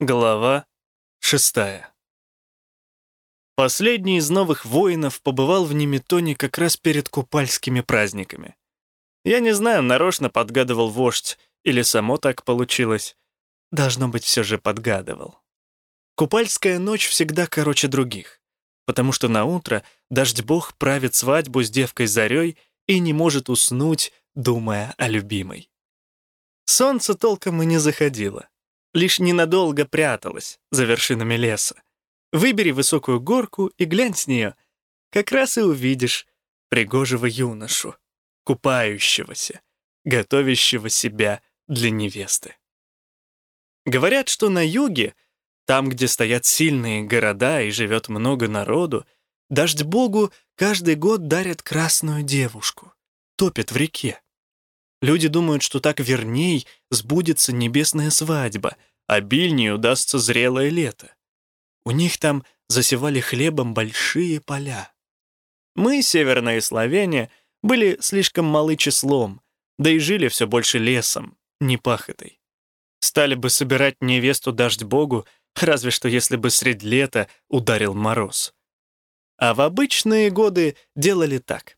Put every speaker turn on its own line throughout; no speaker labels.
Глава шестая. Последний из новых воинов побывал в Неметоне как раз перед купальскими праздниками. Я не знаю, нарочно подгадывал вождь, или само так получилось. Должно быть, все же подгадывал. Купальская ночь всегда короче других, потому что на утро дождь-бог правит свадьбу с девкой Зарей и не может уснуть, думая о любимой. Солнце толком и не заходило лишь ненадолго пряталась за вершинами леса. Выбери высокую горку и глянь с нее. Как раз и увидишь пригожего юношу, купающегося, готовящего себя для невесты. Говорят, что на юге, там, где стоят сильные города и живет много народу, дождь богу каждый год дарят красную девушку, топят в реке. Люди думают, что так верней сбудется небесная свадьба, обильнее удастся зрелое лето. У них там засевали хлебом большие поля. Мы, северные славяне, были слишком малы числом, да и жили все больше лесом, не пахотой. Стали бы собирать невесту дождь богу, разве что если бы средь лета ударил мороз. А в обычные годы делали так.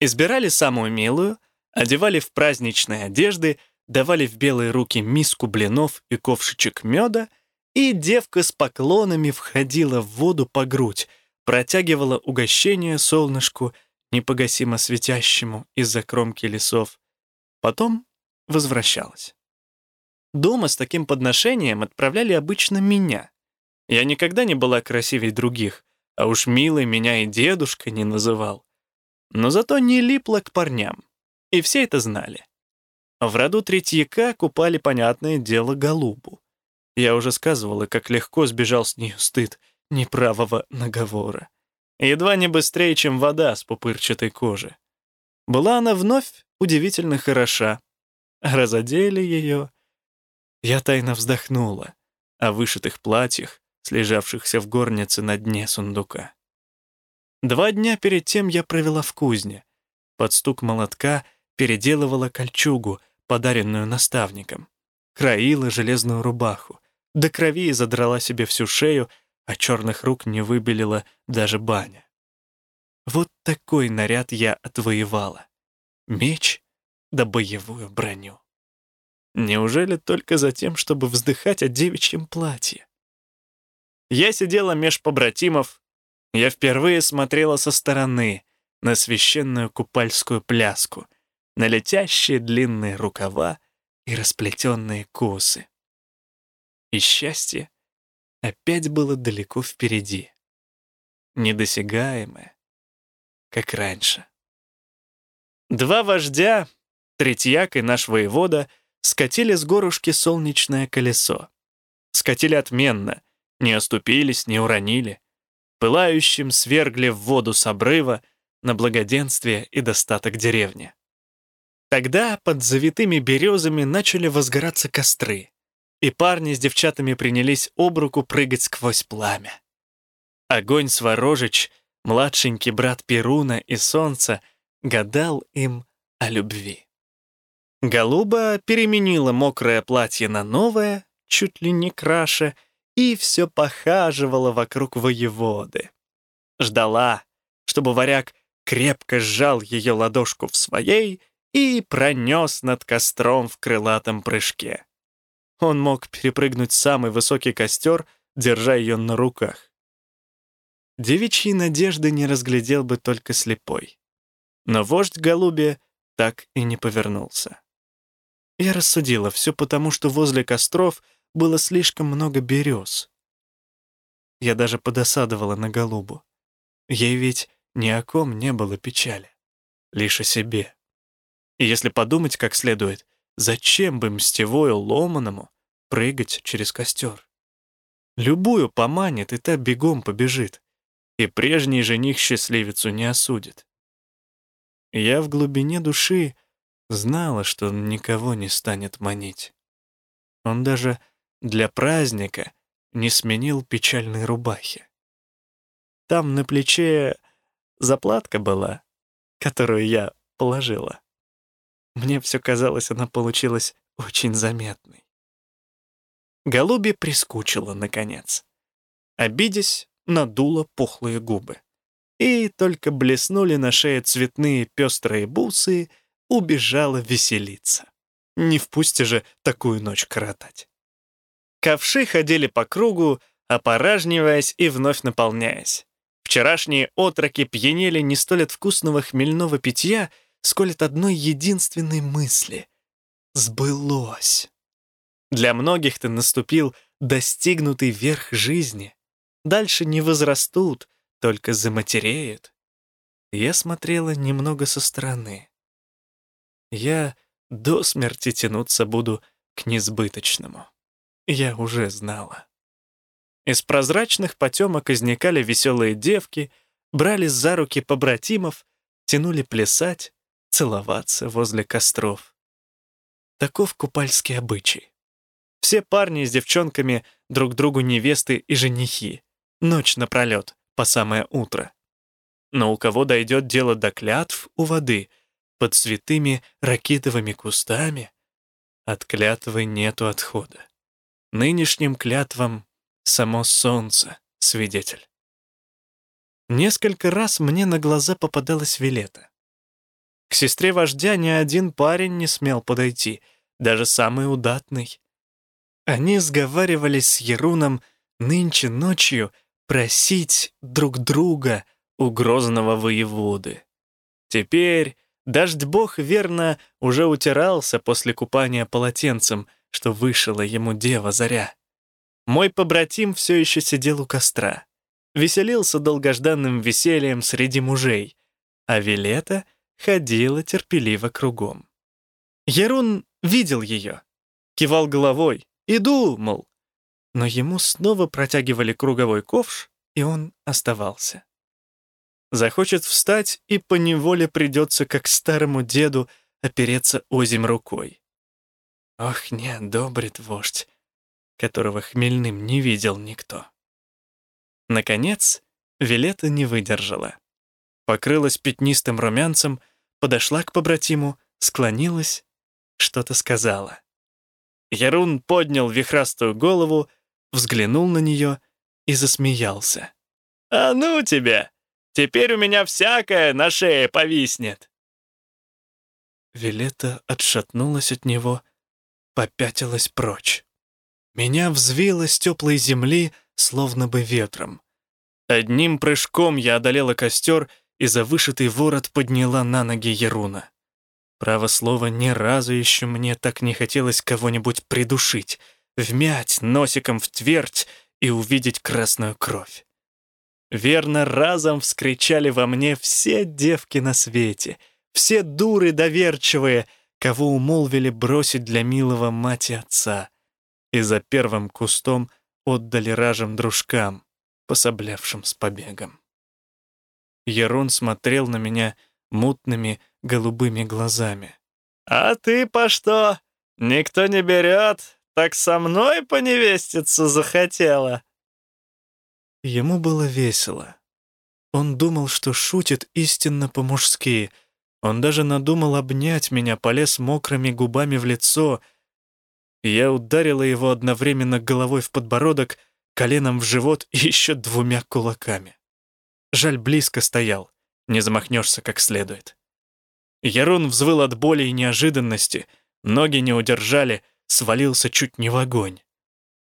Избирали самую милую — одевали в праздничные одежды, давали в белые руки миску блинов и ковшичек меда, и девка с поклонами входила в воду по грудь, протягивала угощение солнышку, непогасимо светящему из-за кромки лесов. Потом возвращалась. Дома с таким подношением отправляли обычно меня. Я никогда не была красивей других, а уж милой меня и дедушка не называл. Но зато не липла к парням. И все это знали. В роду Третьяка купали, понятное дело, голубу. Я уже сказывала, как легко сбежал с нее стыд неправого наговора. Едва не быстрее, чем вода с пупырчатой кожи. Была она вновь удивительно хороша. Разодели ее. Я тайно вздохнула о вышитых платьях, слежавшихся в горнице на дне сундука. Два дня перед тем я провела в кузне. Под стук молотка — переделывала кольчугу, подаренную наставником, краила железную рубаху, до крови задрала себе всю шею, а черных рук не выбелила даже баня. Вот такой наряд я отвоевала. Меч да боевую броню. Неужели только за тем, чтобы вздыхать о девичьем платье? Я сидела меж побратимов, я впервые смотрела со стороны на священную купальскую пляску — на летящие длинные рукава и расплетенные косы. И счастье опять было далеко впереди, недосягаемое, как раньше. Два вождя, Третьяк и наш воевода, скатили с горушки солнечное колесо. Скатили отменно, не оступились, не уронили. Пылающим свергли в воду с обрыва на благоденствие и достаток деревни. Тогда под завитыми березами начали возгораться костры, и парни с девчатами принялись об руку прыгать сквозь пламя. Огонь Сворожич, младшенький брат Перуна и Солнца, гадал им о любви. Голуба переменила мокрое платье на новое, чуть ли не краше, и все похаживала вокруг воеводы. Ждала, чтобы варяг крепко сжал ее ладошку в своей и пронес над костром в крылатом прыжке. Он мог перепрыгнуть самый высокий костер, держа ее на руках. Девичьи надежды не разглядел бы только слепой. Но вождь голубе так и не повернулся. Я рассудила все потому, что возле костров было слишком много берез. Я даже подосадовала на голубу. Ей ведь ни о ком не было печали, лишь о себе. И если подумать как следует, зачем бы мстевою ломаному прыгать через костер? Любую поманит, и та бегом побежит, и прежний жених счастливицу не осудит. Я в глубине души знала, что он никого не станет манить. Он даже для праздника не сменил печальной рубахи. Там на плече заплатка была, которую я положила. Мне все казалось, она получилась очень заметной. Голубе прискучило, наконец. Обидясь, надула пухлые губы. И только блеснули на шее цветные пестрые бусы, убежала веселиться. Не впусти же такую ночь коротать. Ковши ходили по кругу, опоражниваясь и вновь наполняясь. Вчерашние отроки пьянели не столь от вкусного хмельного питья, сколь одной единственной мысли. Сбылось. Для многих-то наступил достигнутый верх жизни. Дальше не возрастут, только заматереют. Я смотрела немного со стороны. Я до смерти тянуться буду к несбыточному. Я уже знала. Из прозрачных потемок изникали веселые девки, брали за руки побратимов, тянули плясать, целоваться возле костров. Таков купальский обычай. Все парни с девчонками друг другу невесты и женихи. Ночь напролет, по самое утро. Но у кого дойдет дело до клятв у воды, под святыми ракитовыми кустами, от клятвы нету отхода. Нынешним клятвам само солнце свидетель. Несколько раз мне на глаза попадалась Вилета. К сестре вождя ни один парень не смел подойти, даже самый удатный. Они сговаривались с Еруном нынче ночью просить друг друга у грозного воеводы. Теперь дождь бог верно уже утирался после купания полотенцем, что вышила ему дева заря. Мой побратим все еще сидел у костра, веселился долгожданным весельем среди мужей, а Вилета — ходила терпеливо кругом. Ерун видел ее, кивал головой, иду, мол. Но ему снова протягивали круговой ковш, и он оставался. Захочет встать, и поневоле придется, как старому деду, опереться озим рукой. Ох, не одобрит вождь, которого хмельным не видел никто. Наконец, Вилета не выдержала. Покрылась пятнистым румянцем подошла к побратиму, склонилась, что-то сказала. Ярун поднял вихрастую голову, взглянул на нее и засмеялся. «А ну тебя! Теперь у меня всякое на шее повиснет!» Вилета отшатнулась от него, попятилась прочь. Меня взвило с теплой земли, словно бы ветром. Одним прыжком я одолела костер и за вышитый ворот подняла на ноги Еруна. Право слово, ни разу еще мне так не хотелось кого-нибудь придушить, вмять носиком в твердь и увидеть красную кровь. Верно, разом вскричали во мне все девки на свете, все дуры доверчивые, кого умолвили бросить для милого мать и отца, и за первым кустом отдали ражем дружкам, пособлявшим с побегом. Ерон смотрел на меня мутными голубыми глазами. «А ты по что? Никто не берет? Так со мной поневеститься захотела?» Ему было весело. Он думал, что шутит истинно по-мужски. Он даже надумал обнять меня, полез мокрыми губами в лицо. Я ударила его одновременно головой в подбородок, коленом в живот и еще двумя кулаками. Жаль, близко стоял, не замахнешься как следует. Ярун взвыл от боли и неожиданности, ноги не удержали, свалился чуть не в огонь.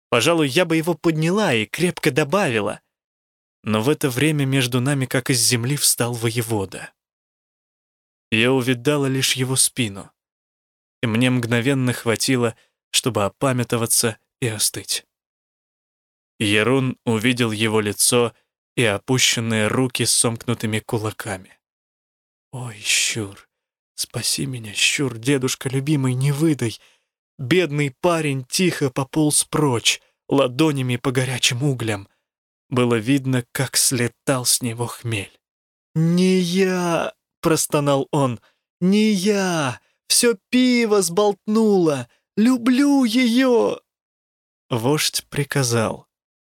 Пожалуй, я бы его подняла и крепко добавила. Но в это время между нами, как из земли, встал воевода. Я увидала лишь его спину, и мне мгновенно хватило, чтобы опамятоваться и остыть. Ерун увидел его лицо и опущенные руки с сомкнутыми кулаками. «Ой, Щур, спаси меня, Щур, дедушка любимый, не выдай!» Бедный парень тихо пополз прочь, ладонями по горячим углям. Было видно, как слетал с него хмель. «Не я!» — простонал он. «Не я! Все пиво сболтнуло! Люблю ее!» Вождь приказал,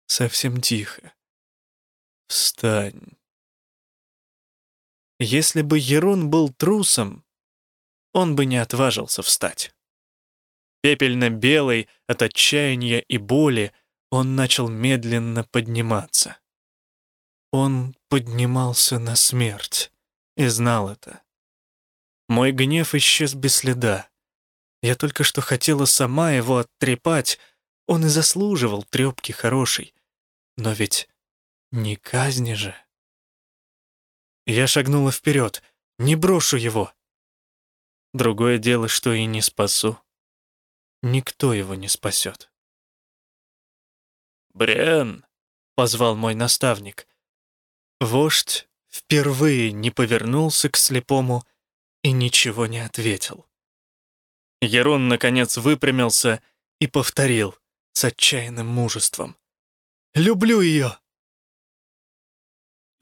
совсем тихо. Встань. Если бы Ерун был трусом, он бы не отважился встать. Пепельно-белый от отчаяния и боли, он начал медленно подниматься. Он поднимался на смерть и знал это. Мой гнев исчез без следа. Я только что хотела сама его оттрепать, он и заслуживал трепки хорошей. Но ведь не казни же. Я шагнула вперед, не брошу его. Другое дело, что и не спасу. Никто его не спасет. «Брен!» — позвал мой наставник. Вождь впервые не повернулся к слепому и ничего не ответил. Ерон, наконец, выпрямился и повторил с отчаянным мужеством. «Люблю ее!»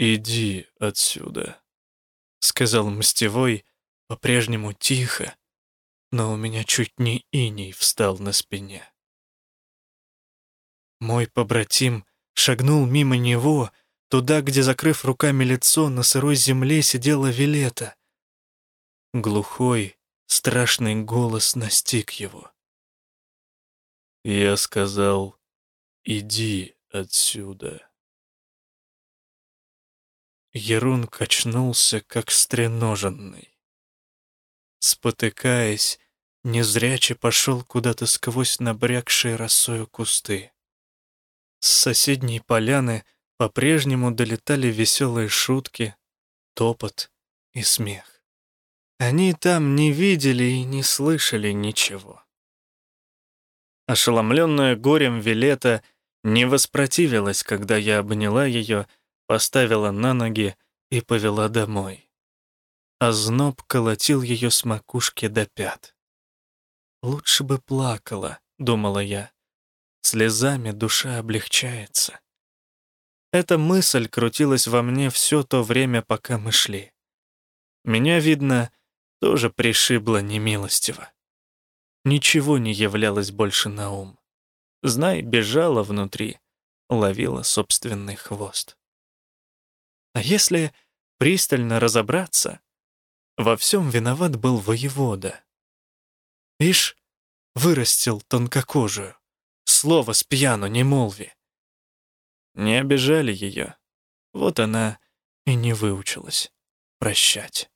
«Иди отсюда», — сказал Мстевой, по-прежнему тихо, но у меня чуть не иней встал на спине. Мой побратим шагнул мимо него, туда, где, закрыв руками лицо, на сырой земле сидела Вилета. Глухой, страшный голос настиг его. Я сказал, иди отсюда. Ерун качнулся, как стреноженный. Спотыкаясь, незряче пошел куда-то сквозь набрякшие росою кусты. С соседней поляны по-прежнему долетали веселые шутки, топот и смех. Они там не видели и не слышали ничего. Ошеломленная горем Вилета не воспротивилась, когда я обняла ее поставила на ноги и повела домой. А зноб колотил ее с макушки до пят. «Лучше бы плакала», — думала я. «Слезами душа облегчается». Эта мысль крутилась во мне все то время, пока мы шли. Меня, видно, тоже пришибло немилостиво. Ничего не являлось больше на ум. Знай, бежала внутри, ловила собственный хвост. А если пристально разобраться, во всем виноват был воевода. Ишь, вырастил тонкокожую, слово с пьяну не молви. Не обижали ее, вот она и не выучилась прощать.